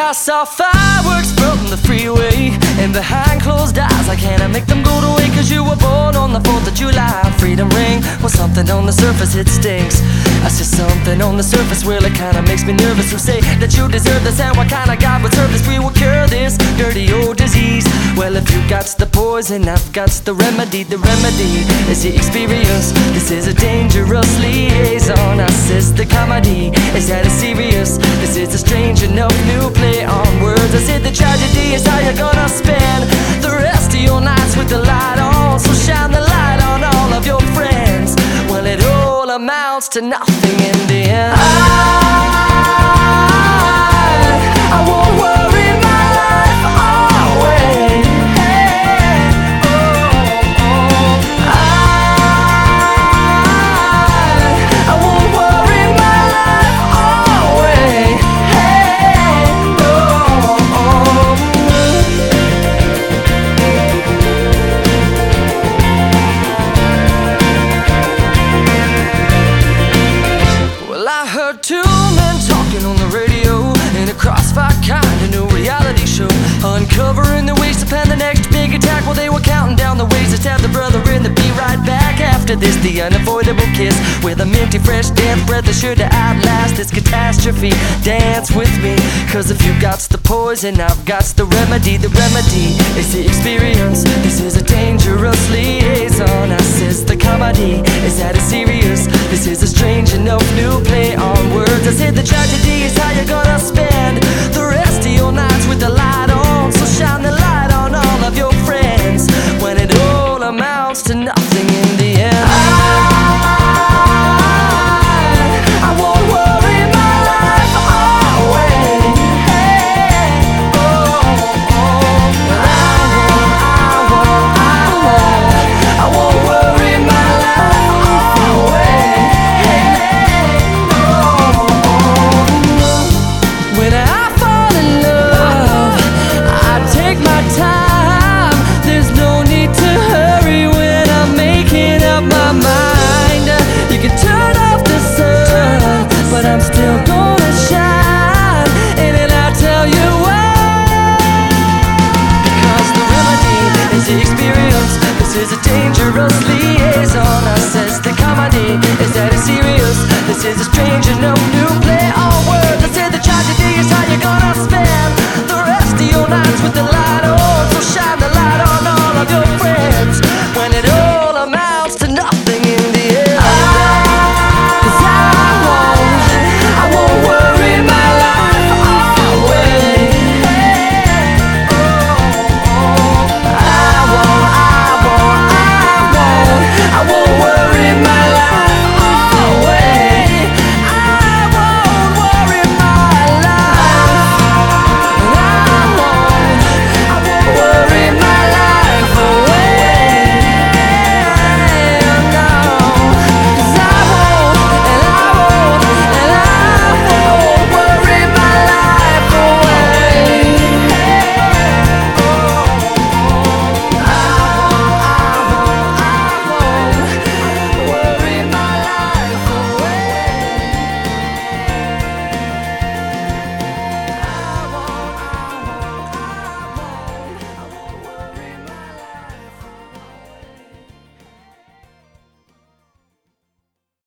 I saw fireworks from the freeway And behind closed eyes I cannot make them go waste Cause you were born on the 4th of July Freedom ring was something on the surface it stinks. I see something on the surface Well it kinda makes me nervous Who say that you deserve this. And what kind of God would serve this We will cure this dirty old disease. Well if you got the poison I've got the remedy. The remedy is the experience. This is a dangerous liaison. I says the comedy is that it's serious. This is a strange enough new play on words. I said the tragedy is how you're gonna spend The rest of your nights with the light on. So to nothing this. The unavoidable kiss with a minty fresh damp breath is sure to outlast this catastrophe. Dance with me, cause if you got the poison, I've got the remedy. The remedy is the experience. This is a dangerous liaison. I says the comedy is that it's serious. This is a strange enough new play on words. I said the tragedy This is a dangerous liaison. I says the comedy is that it's serious. This is a stranger, no new